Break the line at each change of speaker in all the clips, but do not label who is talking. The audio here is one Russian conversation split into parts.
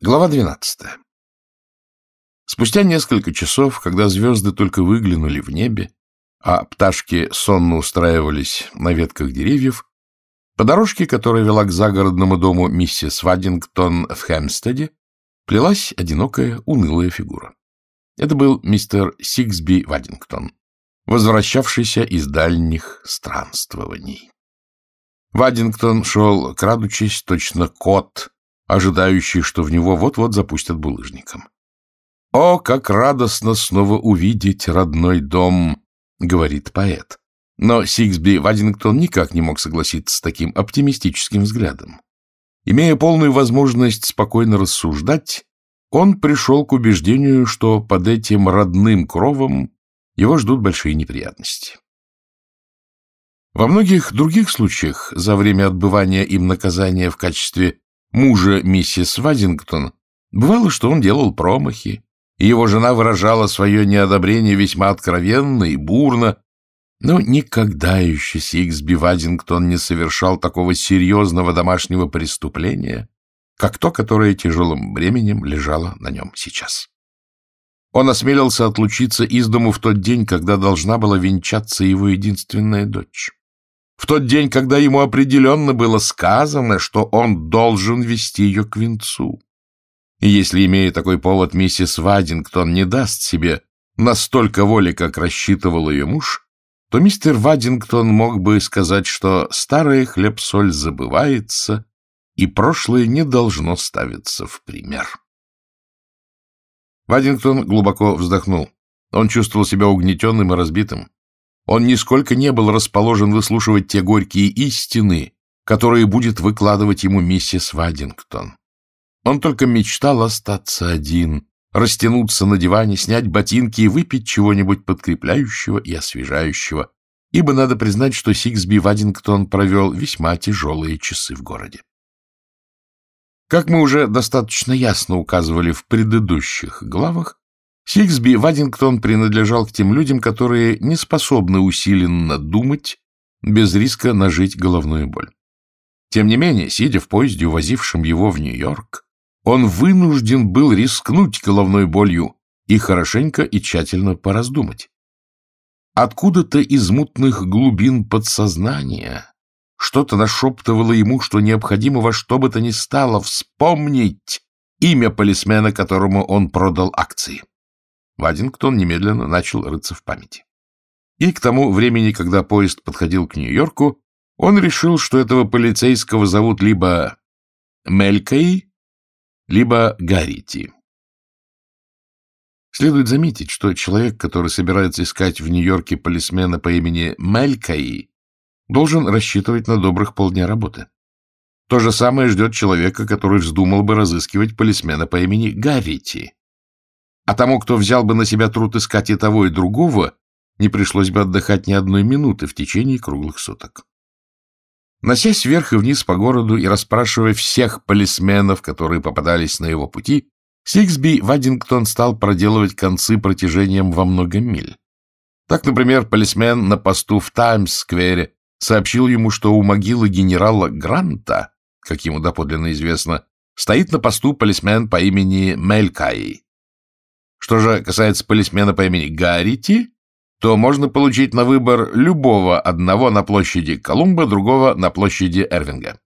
Глава 12. Спустя несколько часов, когда звезды только выглянули в небе, а пташки сонно устраивались на ветках деревьев, по дорожке, которая вела к загородному дому миссис Вадингтон в Хэмстеде, плелась одинокая, унылая фигура. Это был мистер Сиксби Вадингтон, возвращавшийся из дальних странствований. Вадингтон шел, крадучись, точно кот — ожидающий, что в него вот-вот запустят булыжником. «О, как радостно снова увидеть родной дом!» — говорит поэт. Но Сиксби Вадингтон никак не мог согласиться с таким оптимистическим взглядом. Имея полную возможность спокойно рассуждать, он пришел к убеждению, что под этим родным кровом его ждут большие неприятности. Во многих других случаях за время отбывания им наказания в качестве мужа миссис Вадингтон, бывало, что он делал промахи, и его жена выражала свое неодобрение весьма откровенно и бурно, но никогда еще Сиксби Вадингтон не совершал такого серьезного домашнего преступления, как то, которое тяжелым бременем лежало на нем сейчас. Он осмелился отлучиться из дому в тот день, когда должна была венчаться его единственная дочь в тот день, когда ему определенно было сказано, что он должен вести ее к венцу. И если, имея такой повод, миссис Вадингтон не даст себе настолько воли, как рассчитывал ее муж, то мистер Вадингтон мог бы сказать, что старый хлеб-соль забывается, и прошлое не должно ставиться в пример. Вадингтон глубоко вздохнул. Он чувствовал себя угнетенным и разбитым. Он нисколько не был расположен выслушивать те горькие истины, которые будет выкладывать ему миссис Вадингтон. Он только мечтал остаться один, растянуться на диване, снять ботинки и выпить чего-нибудь подкрепляющего и освежающего, ибо надо признать, что Сиксби Вадингтон провел весьма тяжелые часы в городе. Как мы уже достаточно ясно указывали в предыдущих главах, Сиксби Вадингтон принадлежал к тем людям, которые не способны усиленно думать без риска нажить головную боль. Тем не менее, сидя в поезде, увозившем его в Нью-Йорк, он вынужден был рискнуть головной болью и хорошенько и тщательно пораздумать. Откуда-то из мутных глубин подсознания что-то нашептывало ему, что необходимо во что бы то ни стало вспомнить имя полисмена, которому он продал акции. Вадингтон немедленно начал рыться в памяти. И к тому времени, когда поезд подходил к Нью-Йорку, он решил, что этого полицейского зовут либо Мелькай, либо Гарити. Следует заметить, что человек, который собирается искать в Нью-Йорке полисмена по имени Мелькай, должен рассчитывать на добрых полдня работы. То же самое ждет человека, который вздумал бы разыскивать полисмена по имени Гаррити. А тому, кто взял бы на себя труд искать и того, и другого, не пришлось бы отдыхать ни одной минуты в течение круглых суток. Носясь вверх и вниз по городу и расспрашивая всех полисменов, которые попадались на его пути, Сиксби Вадингтон стал проделывать концы протяжением во много миль. Так, например, полисмен на посту в Таймс-сквере сообщил ему, что у могилы генерала Гранта, как ему доподлинно известно, стоит на посту полисмен по имени Мелькай. Что же касается полисмена по имени Гаррити, то можно получить на выбор любого одного на площади Колумба, другого на площади Эрвинга.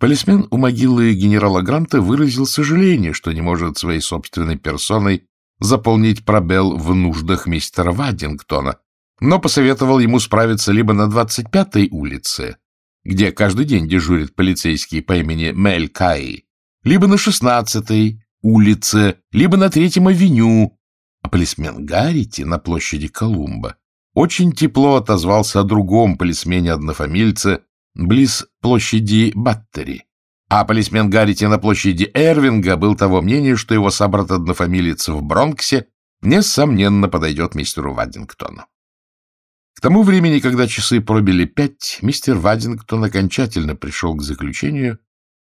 Полисмен у могилы генерала Гранта выразил сожаление, что не может своей собственной персоной заполнить пробел в нуждах мистера Вадингтона, но посоветовал ему справиться либо на 25-й улице, где каждый день дежурит полицейский по имени Мель Кай, либо на 16-й, улице, либо на Третьем авеню, а полисмен Гаррити на площади Колумба очень тепло отозвался о другом полисмене-однофамильце близ площади Баттери. А полисмен Гаррити на площади Эрвинга был того мнения, что его собрат-однофамилец в Бронксе несомненно подойдет мистеру Вадингтону. К тому времени, когда часы пробили пять, мистер Вадингтон окончательно пришел к заключению,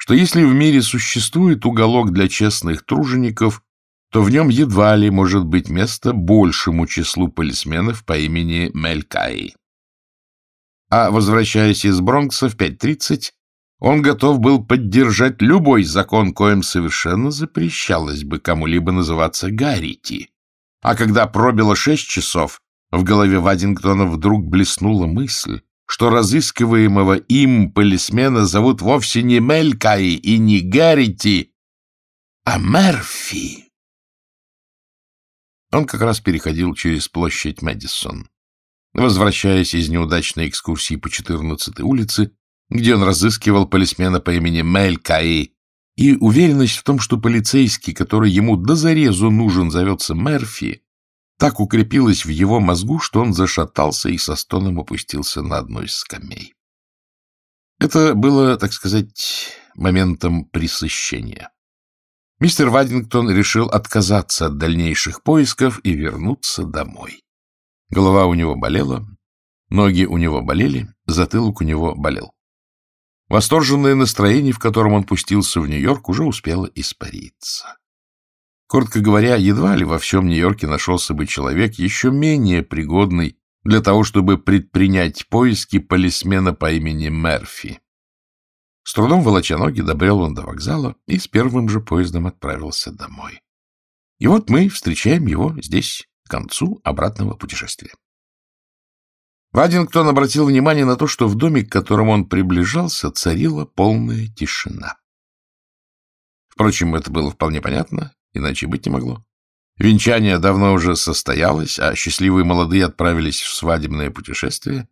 что если в мире существует уголок для честных тружеников, то в нем едва ли может быть место большему числу полисменов по имени Мелькай. А возвращаясь из Бронкса в 5.30, Он готов был поддержать любой закон, коим совершенно запрещалось бы кому-либо называться Гаррити. А когда пробило шесть часов, в голове Вадингтона вдруг блеснула мысль, что разыскиваемого им полисмена зовут вовсе не Мелькай и не Гаррити, а Мерфи. Он как раз переходил через площадь Мэдисон. Возвращаясь из неудачной экскурсии по 14-й улице, где он разыскивал полисмена по имени Мелькай, и уверенность в том, что полицейский, который ему до зарезу нужен, зовется Мерфи, так укрепилась в его мозгу, что он зашатался и со стоном опустился на одну из скамей. Это было, так сказать, моментом присыщения. Мистер Вадингтон решил отказаться от дальнейших поисков и вернуться домой. Голова у него болела, ноги у него болели, затылок у него болел. Восторженное настроение, в котором он пустился в Нью-Йорк, уже успело испариться. Коротко говоря, едва ли во всем Нью-Йорке нашелся бы человек еще менее пригодный для того, чтобы предпринять поиски полисмена по имени Мерфи. С трудом волоча ноги добрел он до вокзала и с первым же поездом отправился домой. И вот мы встречаем его здесь, к концу обратного путешествия. Вадингтон обратил внимание на то, что в доме, к которому он приближался, царила полная тишина. Впрочем, это было вполне понятно Иначе быть не могло. Венчание давно уже состоялось, а счастливые молодые отправились в свадебное путешествие.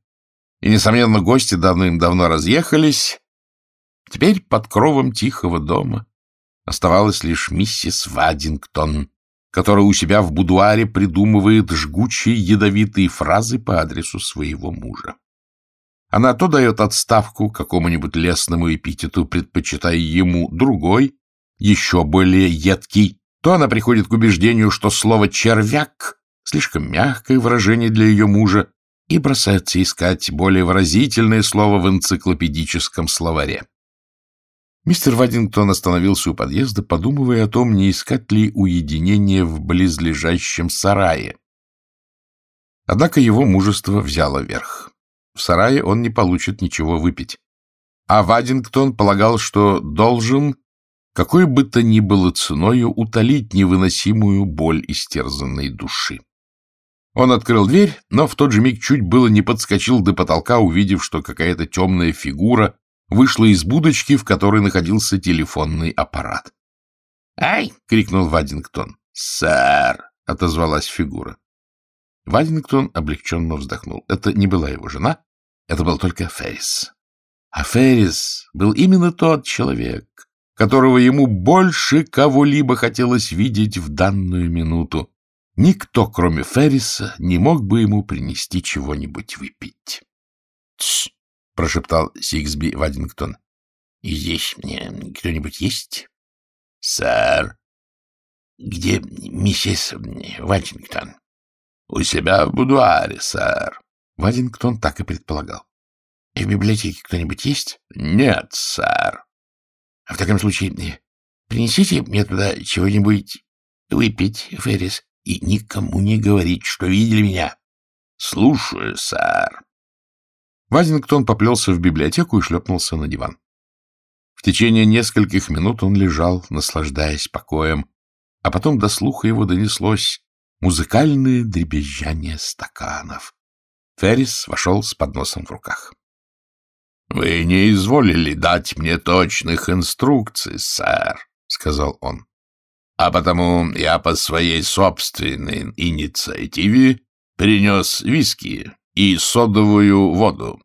И, несомненно, гости давным-давно разъехались. Теперь под кровом тихого дома оставалась лишь миссис Вадингтон, которая у себя в будуаре придумывает жгучие ядовитые фразы по адресу своего мужа. Она то дает отставку какому-нибудь лесному эпитету, предпочитая ему другой, еще более едкий, то она приходит к убеждению, что слово «червяк» — слишком мягкое выражение для ее мужа, и бросается искать более выразительное слово в энциклопедическом словаре. Мистер Вадингтон остановился у подъезда, подумывая о том, не искать ли уединение в близлежащем сарае. Однако его мужество взяло верх. В сарае он не получит ничего выпить. А Вадингтон полагал, что должен какой бы то ни было ценою утолить невыносимую боль истерзанной души. Он открыл дверь, но в тот же миг чуть было не подскочил до потолка, увидев, что какая-то темная фигура вышла из будочки, в которой находился телефонный аппарат. «Ай!» — крикнул Вадингтон. «Сэр!» — отозвалась фигура. Вадингтон облегченно вздохнул. Это не была его жена, это был только Феррис. А Феррис был именно тот человек, которого ему больше кого-либо хотелось видеть в данную минуту. Никто, кроме Ферриса, не мог бы ему принести чего-нибудь выпить. — Тсс! — прошептал Сиксби Вадингтон. — Здесь мне кто-нибудь есть? — Сэр. — Где миссис Вадингтон? — У себя в будуаре, сэр. Вадингтон так и предполагал. — И в библиотеке кто-нибудь есть? — Нет, сэр. А в таком случае принесите мне туда чего-нибудь выпить, Феррис, и никому не говорить, что видели меня. Слушаю, сэр. Вазингтон поплелся в библиотеку и шлепнулся на диван. В течение нескольких минут он лежал, наслаждаясь покоем, а потом до слуха его донеслось музыкальное дребезжание стаканов. Феррис вошел с подносом в руках. — Вы не изволили дать мне точных инструкций, сэр, — сказал он. — А потому я по своей собственной инициативе принес виски и содовую воду.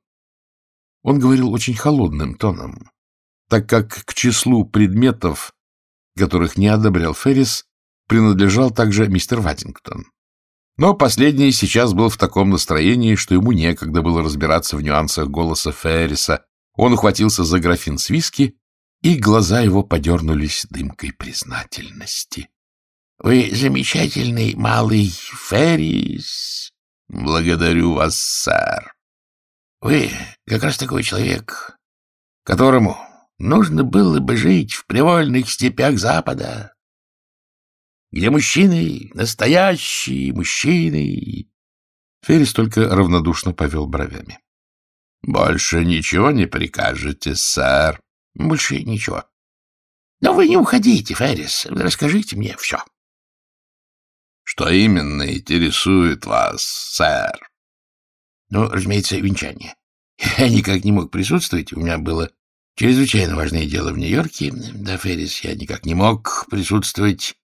Он говорил очень холодным тоном, так как к числу предметов, которых не одобрял Феррис, принадлежал также мистер Ваттингтон. Но последний сейчас был в таком настроении, что ему некогда было разбираться в нюансах голоса Ферриса. Он ухватился за графин с виски, и глаза его подернулись дымкой признательности. — Вы замечательный малый Феррис. — Благодарю вас, сэр. — Вы как раз такой человек, которому нужно было бы жить в привольных степях Запада где мужчины, настоящие мужчины. Феррис только равнодушно повел бровями. — Больше ничего не прикажете, сэр?
Больше ничего. Но вы не уходите, Феррис. Расскажите мне все.
Что именно интересует вас, сэр?
Ну, разумеется, венчание. Я никак не мог присутствовать. У меня было чрезвычайно важное дело в Нью-Йорке. Да, Феррис, я никак не мог присутствовать.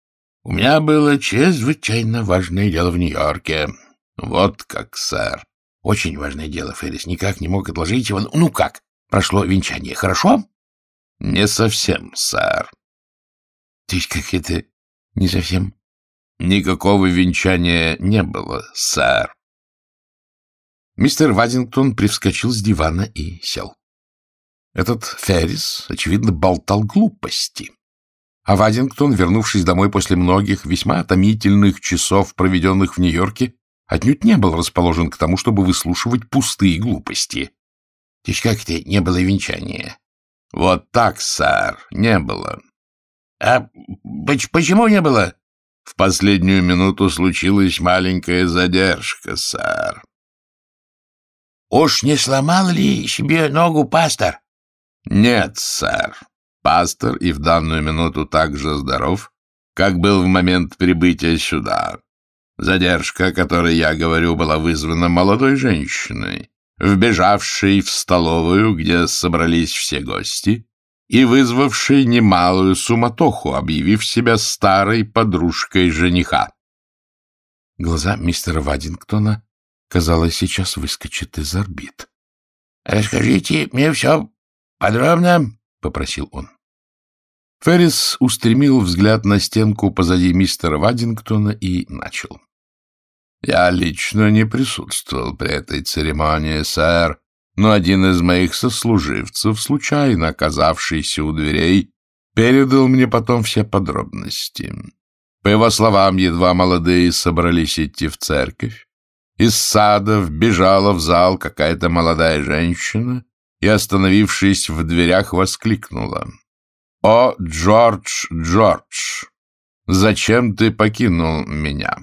У меня было чрезвычайно важное дело в Нью-Йорке. Вот как, сэр. Очень важное дело, Феррис. Никак не мог отложить его. Ну как? Прошло венчание. Хорошо?
Не совсем, сэр.
То есть как это не совсем?
Никакого венчания не было, сэр.
Мистер Вадингтон привскочил с дивана и сел. Этот Феррис, очевидно, болтал глупости. А Вадингтон, вернувшись домой после многих весьма томительных часов, проведенных в Нью-Йорке, отнюдь не был расположен к тому, чтобы выслушивать пустые глупости. — То есть как это не было венчания?
— Вот так, сэр, не было.
— А почему не было?
— В последнюю минуту случилась маленькая задержка, сэр.
— Уж не сломал ли себе ногу пастор?
— Нет, сэр. Пастор и в данную минуту так же здоров, как был в момент прибытия сюда. Задержка, о которой я говорю, была вызвана молодой женщиной, вбежавшей в столовую, где собрались все гости, и вызвавшей немалую суматоху, объявив себя старой подружкой жениха.
Глаза мистера Вадингтона, казалось, сейчас выскочат из орбит. — Расскажите мне все подробно, — попросил он.
Феррис устремил взгляд на стенку позади мистера Вадингтона и начал. Я лично не присутствовал при этой церемонии, сэр, но один из моих сослуживцев, случайно оказавшийся у дверей, передал мне потом все подробности. По его словам, едва молодые собрались идти в церковь, из сада вбежала в зал какая-то молодая женщина и, остановившись в дверях, воскликнула. «О, Джордж, Джордж, зачем ты покинул меня?»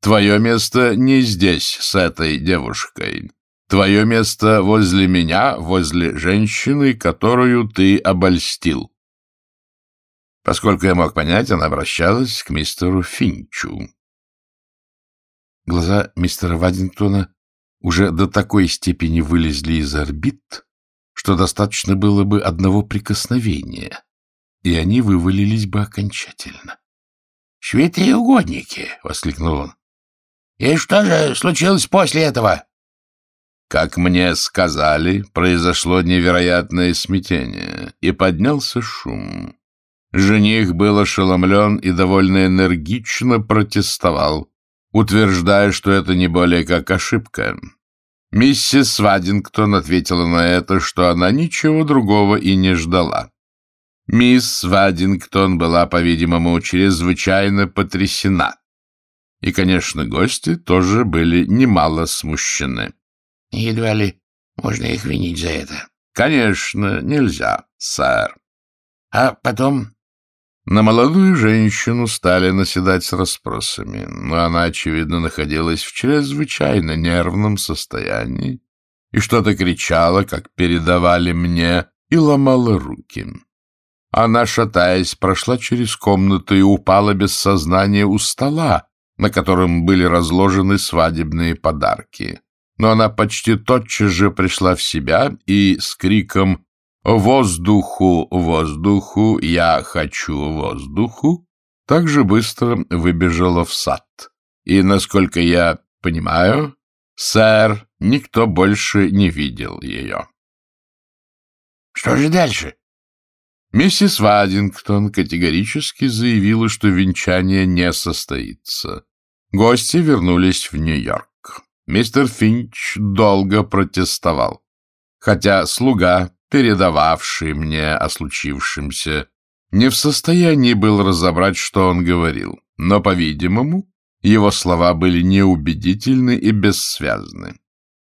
Твое место не здесь, с этой девушкой. Твое место возле меня, возле женщины, которую ты обольстил. Поскольку я мог понять, она обращалась к мистеру Финчу.
Глаза мистера Вадингтона уже до такой степени вылезли из орбит, что достаточно было бы одного прикосновения, и они вывалились бы окончательно. — Святые угодники! — воскликнул он. И что же случилось после этого?
Как мне сказали, произошло невероятное смятение, и поднялся шум. Жених был ошеломлен и довольно энергично протестовал, утверждая, что это не более как ошибка. Миссис Вадингтон ответила на это, что она ничего другого и не ждала. Мисс Вадингтон была, по-видимому, чрезвычайно потрясена. И, конечно, гости тоже были немало смущены.
— Едва ли можно их винить за это.
— Конечно, нельзя, сэр.
— А потом...
На молодую женщину стали наседать с расспросами, но она, очевидно, находилась в чрезвычайно нервном состоянии и что-то кричала, как передавали мне, и ломала руки. Она, шатаясь, прошла через комнату и упала без сознания у стола, на котором были разложены свадебные подарки. Но она почти тотчас же пришла в себя и с криком «Воздуху, воздуху, я хочу воздуху!» так же быстро выбежала в сад. И, насколько я понимаю, сэр, никто больше не видел ее.
Что же дальше?
Миссис Вадингтон категорически заявила, что венчание не состоится. Гости вернулись в Нью-Йорк. Мистер Финч долго протестовал, хотя слуга, передававший мне о случившемся, не в состоянии был разобрать, что он говорил, но, по-видимому, его слова были неубедительны и бессвязны.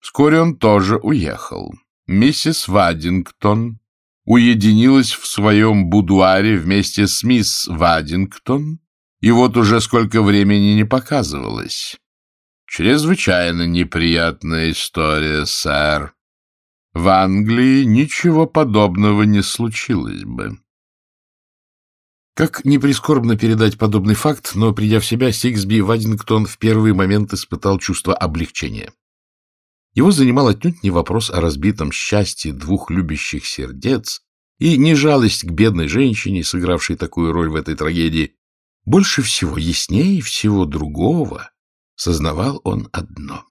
Вскоре он тоже уехал. Миссис Вадингтон уединилась в своем будуаре вместе с мисс Вадингтон, и вот уже сколько времени не показывалось. Чрезвычайно неприятная история, сэр. В Англии ничего подобного не случилось бы.
Как не прискорбно передать подобный факт, но, придя в себя, Сиксби Вадингтон в первый момент испытал чувство облегчения. Его занимал отнюдь не вопрос о разбитом счастье двух любящих сердец и не жалость к бедной женщине, сыгравшей такую роль в этой трагедии. Больше всего, яснее всего другого, сознавал он одно.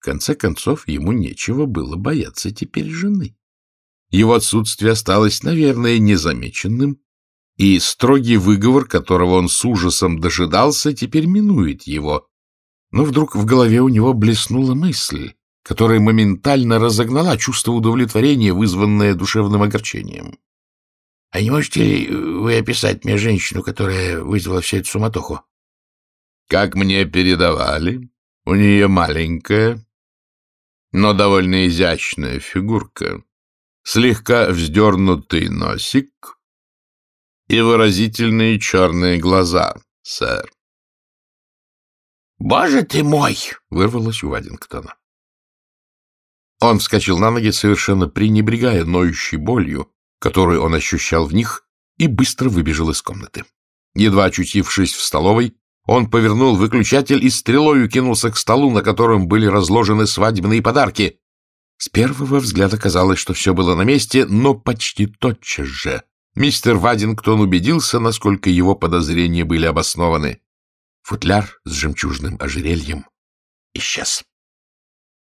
В конце концов, ему нечего было бояться теперь жены. Его отсутствие осталось, наверное, незамеченным, и строгий выговор, которого он с ужасом дожидался, теперь минует его. Но вдруг в голове у него блеснула мысль, которая моментально разогнала чувство удовлетворения, вызванное душевным огорчением. — А не можете ли вы описать мне женщину, которая вызвала всю эту суматоху?
— Как мне передавали, у нее маленькая, но довольно изящная фигурка, слегка вздернутый носик — и выразительные черные глаза, сэр.
«Боже ты мой!» — вырвалось у Вадингтона. Он вскочил на ноги, совершенно пренебрегая ноющей болью, которую он ощущал в них, и быстро выбежал из комнаты. Едва очутившись в столовой, он повернул выключатель и стрелою кинулся к столу, на котором были разложены свадебные подарки. С первого взгляда казалось, что все было на месте, но почти тотчас же Мистер Вадингтон убедился, насколько его подозрения были обоснованы. Футляр с жемчужным ожерельем исчез.